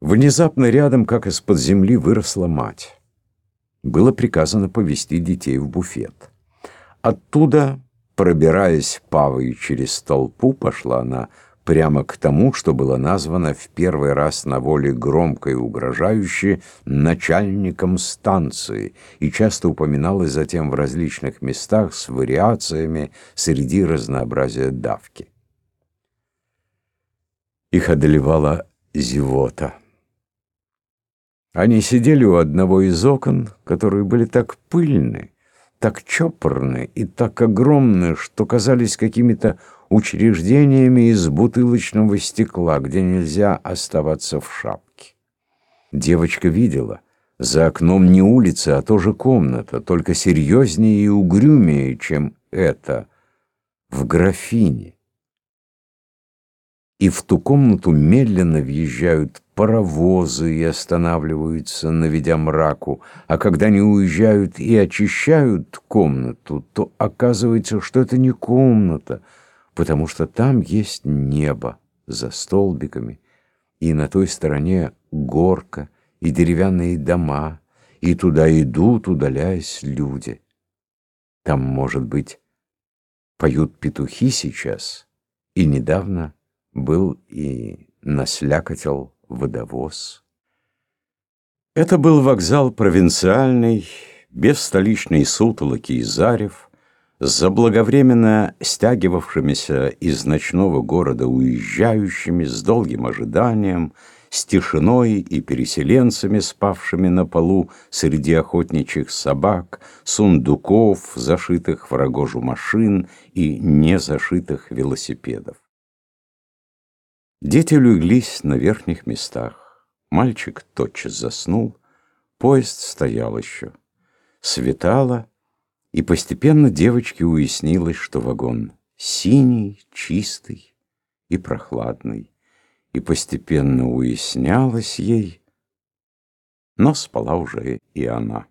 Внезапно рядом, как из-под земли, выросла мать. Было приказано повести детей в буфет. Оттуда, пробираясь павой через толпу, пошла она прямо к тому, что было названо в первый раз на воле громко и угрожающе начальником станции, и часто упоминалось затем в различных местах с вариациями среди разнообразия давки. Их одолевала зевота. Они сидели у одного из окон, которые были так пыльны, так чопорны и так огромны, что казались какими-то учреждениями из бутылочного стекла, где нельзя оставаться в шапке. Девочка видела, за окном не улица, а тоже комната, только серьезнее и угрюмее, чем это, в графине и в ту комнату медленно въезжают паровозы и останавливаются, наведя мраку, а когда они уезжают и очищают комнату, то оказывается, что это не комната, потому что там есть небо за столбиками, и на той стороне горка и деревянные дома, и туда идут, удаляясь, люди. Там, может быть, поют петухи сейчас, и недавно был и наслякотел водовоз. Это был вокзал провинциальный, без столичной сутолоки и зарев, заблаговременно стягивавшимися из ночного города уезжающими, с долгим ожиданием, с тишиной и переселенцами, спавшими на полу среди охотничьих собак, сундуков, зашитых в рогожу машин и незашитых велосипедов. Дети леглись на верхних местах. Мальчик тотчас заснул. Поезд стоял еще. Светало, и постепенно девочке уяснилось, что вагон синий, чистый и прохладный. И постепенно уяснялось ей, но спала уже и она.